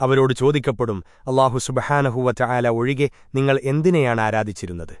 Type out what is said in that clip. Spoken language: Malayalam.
അവരോട് ചോദിക്കപ്പെടും അള്ളാഹു സുബഹാനഹുവറ്റ ആല ഒഴികെ നിങ്ങൾ എന്തിനെയാണ് ആരാധിച്ചിരുന്നത്?